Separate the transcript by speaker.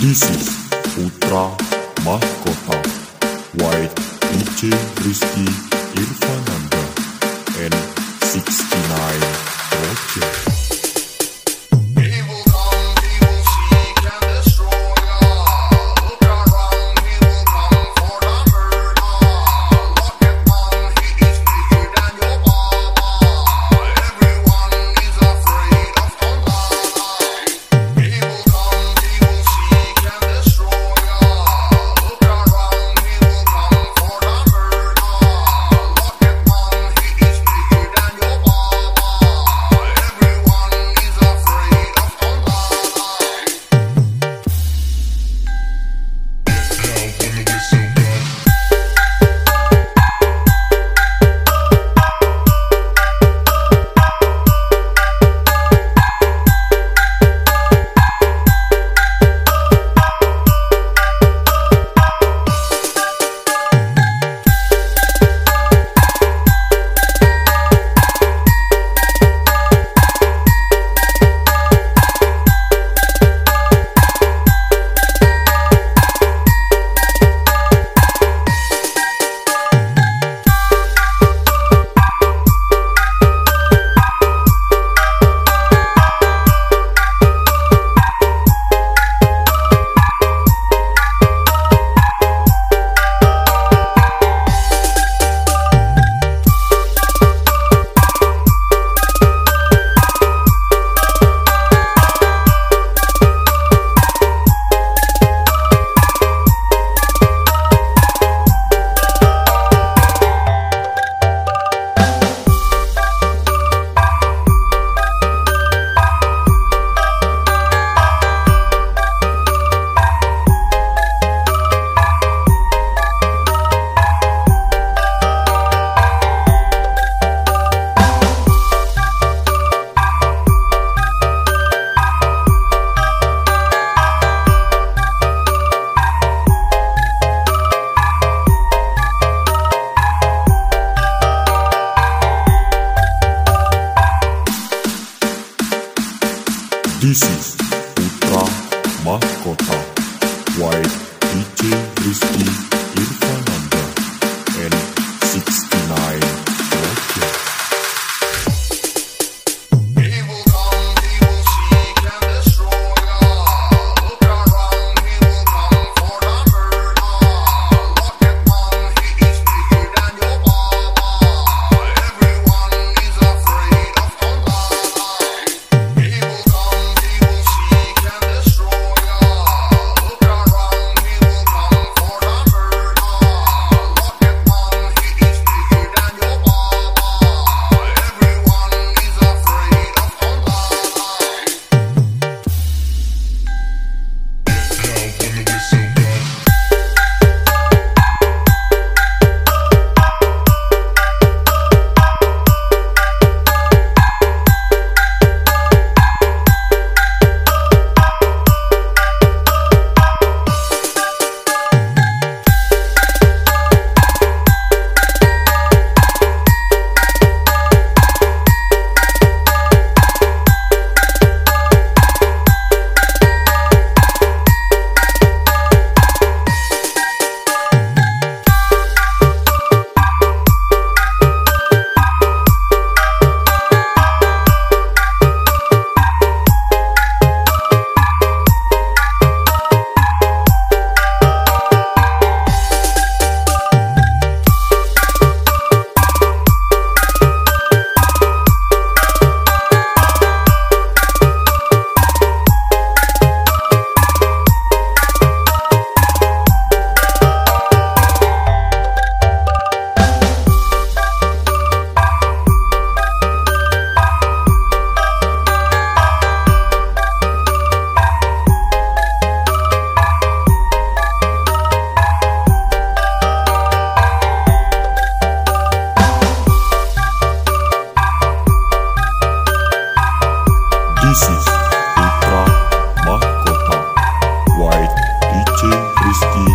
Speaker 1: This is Putra Mahkota White DJ Rizky
Speaker 2: Irfana
Speaker 1: This is Putra Mahkota White DJ Risky. Disque